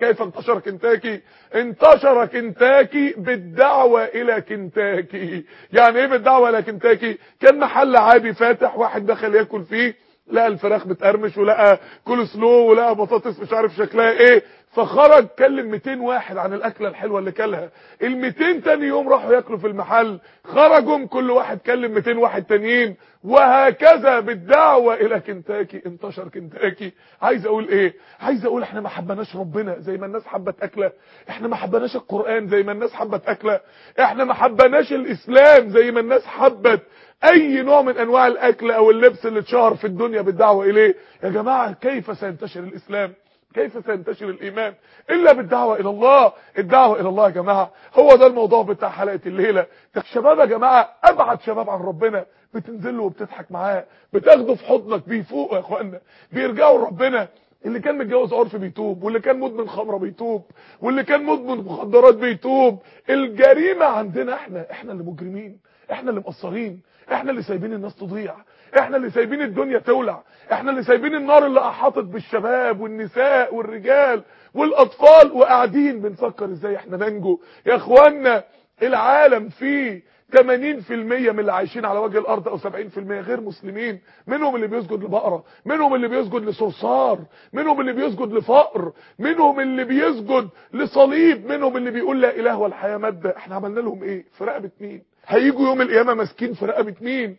كيف انتشر كنتاكي؟ انتشر كنتاكي بالدعوة إلى كنتاكي. يعني إيه بالدعوة إلى كنتاكي؟ كان محل عادي فاتح واحد دخل ياكل فيه لقى الفراخ بتقرمش ولقى كول سلو ولقى بطاطس مش عارف شكلها إيه فخرج كلم 200 واحد عن الأكلة الحلوة اللي كلها. ال 200 تاني يوم راحوا ياكلوا في المحل خرجوا كل واحد كلم 200 واحد تانيين وهكذا بالدعوة إلى كنتاكي انتشر كنتاكي. عايز أقول إيه؟ عايز أقول إحنا ما حبناش ربنا زي ما الناس حبت أكلة. إحنا ما حبناش القرآن زي ما الناس حبت أكلة. إحنا ما حبناش الإسلام زي ما الناس حبت أي نوع من أنواع الأكل أو اللبس اللي اتشهر في الدنيا بالدعوة إليه؟ يا جماعة كيف سينتشر الإسلام؟ كيف سينتشر الإيمان؟ إلا بالدعوة إلى الله. الدعوة إلى الله يا جماعة هو ده الموضوع بتاع حلقة الليلة. الشباب يا جماعة أبعد شباب عن ربنا. بتنزل له وبتضحك معاه. بتاخده في حضنك بيفوق يا اخوانا بيرجعوا لربنا. اللي كان متجوز عرف بيتوب واللي كان مدمن خمرة بيتوب واللي كان مدمن مخدرات بيتوب. الجريمة عندنا إحنا إحنا اللي مجرمين إحنا اللي مقصرين إحنا اللي سايبين الناس تضيع إحنا اللي سايبين الدنيا تولع إحنا اللي سايبين النار اللي أحاطت بالشباب والنساء والرجال والأطفال وقاعدين بنفكر إزاي إحنا ننجو. يا اخوانا العالم فيه 80% من اللي عايشين على وجه الأرض أو 70% غير مسلمين. منهم اللي بيسجد لبقرة منهم اللي بيسجد لصرصار منهم اللي بيسجد لفقر منهم اللي بيسجد لصليب منهم اللي بيقول لا إله والحياة مادة. إحنا عملنا لهم إيه؟ في رقبه مين هيجوا يوم القيامة ماسكين في رقبه مين